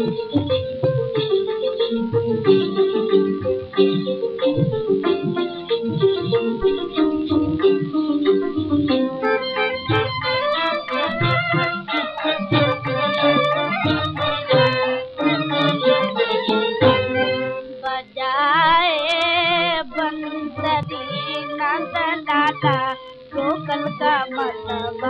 नंद दादा गोकल का मतलब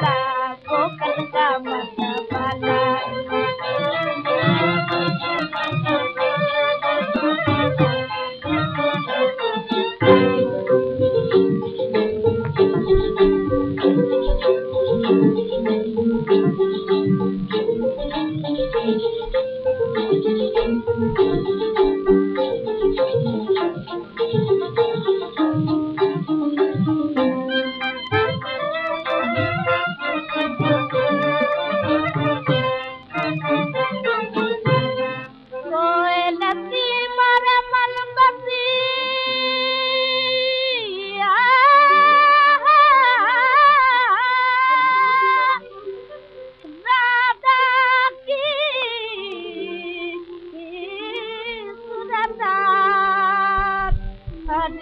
la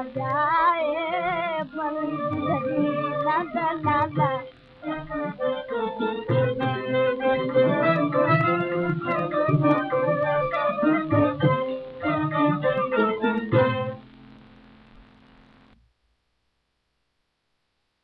लाॻा लाॻा